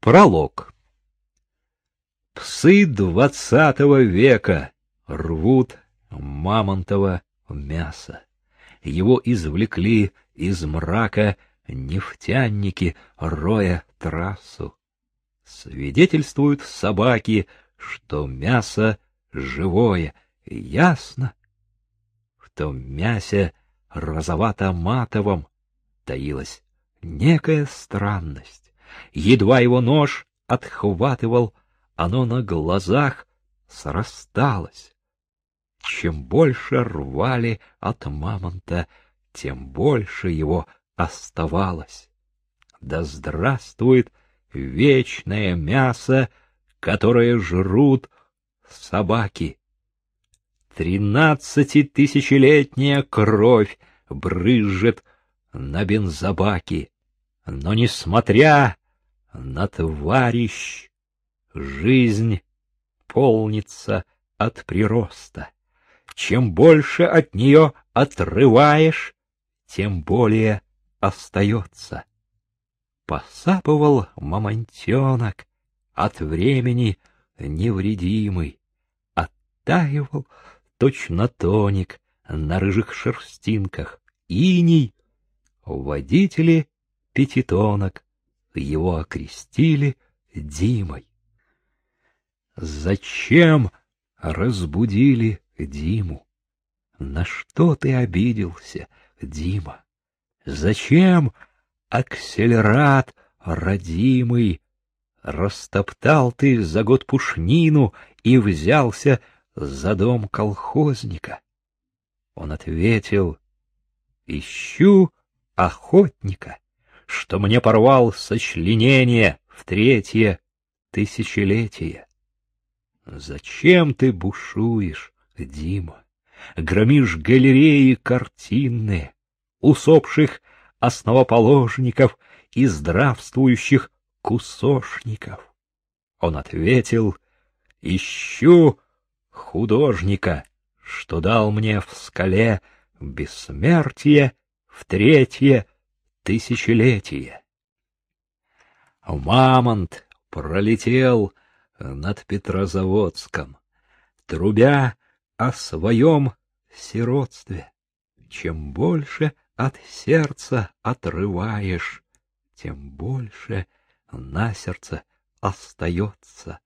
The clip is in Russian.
Пролог. Псы двадцатого века рвут мамонтово мясо. Его извлекли из мрака нефтяники, роя трассу. Свидетельствуют собаки, что мясо живое, ясно. В том мясе розовато-матовом таилась некая странность Едва его нож отхватывал, оно на глазах срасталось. Чем больше рвали от мамонта, тем больше его оставалось. Да здравствует вечное мясо, которое жрут собаки. Тринадцатитысячелетняя кровь брызжет на бензобаки. Но, несмотря на товарищ жизнь полнится от прироста. Чем больше от нее отрываешь, тем более остается. Посапывал мамонтенок от времени невредимый, оттаивал точно тоник на рыжих шерстинках, иней, водители пятитонок его окрестили Димой. Зачем разбудили Диму? На что ты обиделся, Дима? Зачем акселерат родимый? Растоптал ты за год пушнину и взялся за дом колхозника. Он ответил, ищу охотника что мне порвал сочленение в третье тысячелетие. Зачем ты бушуешь, Дима? Громишь галереи картинные, усопших основоположников и здравствующих кусошников. Он ответил, ищу художника, что дал мне в скале бессмертие в третье тысячелетие. Мамонт пролетел над Петрозаводском, трубя о своем сиротстве. Чем больше от сердца отрываешь, тем больше на сердце остается.